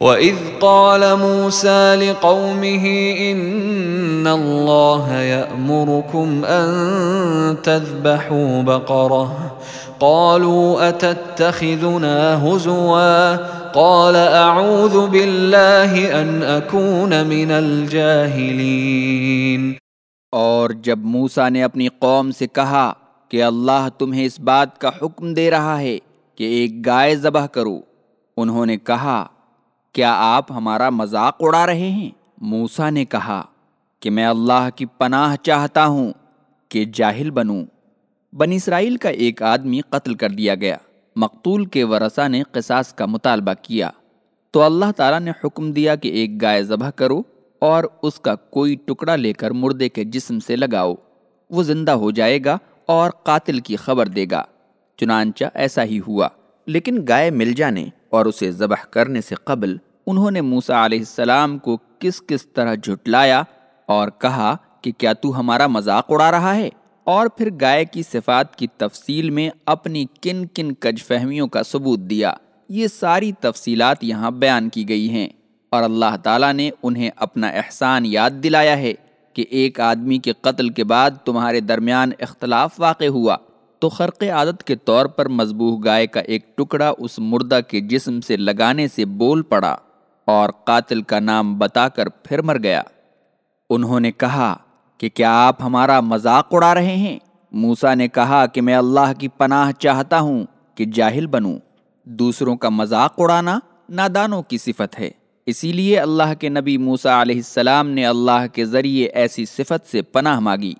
وَإِذْ قَالَ مُوسَى لِقَوْمِهِ إِنَّ اللَّهَ يَأْمُرُكُمْ أَن تَذْبَحُوا بَقَرَةً قَالُوا أَتَتَّخِذُنَا هُزُوًا قَالَ أَعُوذُ بِاللَّهِ أَنْ أَكُونَ مِنَ الْجَاهِلِينَ اور جب موسیٰ نے اپنی قوم سے کہا کہ اللہ تمہیں اس بات کا حکم دے رہا ہے کہ ایک گائے ذبح کرو، انہوں نے کہا کیا آپ ہمارا مذاق اڑا رہے ہیں؟ موسا نے کہا، کہ میں اللہ کی پناہ چاہتا ہوں کہ جاہل بنوں۔ بن اسرائیل کا ایک آدمی قتل کر دیا گیا۔ مقتول کے ورثہ نے قصاص کا مطالبہ کیا۔ تو اللہ تعالیٰ نے حکم دیا کہ ایک گائے ذبح کرو اور اس کا کوئی ٹکڑا لے کر مردے کے جسم سے لگاؤ۔ وہ زندہ ہو جائے گا اور قاتل کی خبر دے گا۔ چنانچہ ایسا ہی ہوا۔ لیکن گائے مل جانے اور اسے ذبح کرنے سے قبل انہوں نے موسا علیہ السلام کو کس کس طرح جھٹلایا اور کہا کہ کیا تو ہمارا مذاق اڑا رہا ہے؟ اور پھر گائے کی صفات کی تفصیل میں اپنی کن کن کج فہمیوں کا ثبوت دیا۔ یہ ساری تفصیلات یہاں بیان کی گئی ہیں۔ اور اللہ تعالیٰ نے انہیں اپنا احسان یاد دلایا ہے کہ ایک آدمی کے قتل کے بعد تمہارے درمیان اختلاف واقع ہوا۔ تو خرق عادت کے طور پر مضبوح گائے کا ایک ٹکڑا اس مردہ کے جسم سے لگانے سے بول پڑا۔ اور قاتل کا نام بتا کر پھر مر گیا۔ انہوں نے کہا کہ کیا آپ ہمارا مذاق اڑا رہے ہیں؟ موسا نے کہا کہ میں اللہ کی پناہ چاہتا ہوں کہ جاہل بنوں۔ دوسروں کا مذاق اڑانا نادانوں کی صفت ہے۔ اسی لیے اللہ کے نبی موسا علیہ السلام نے اللہ کے ذریعے ایسی صفت سے پناہ مانگی۔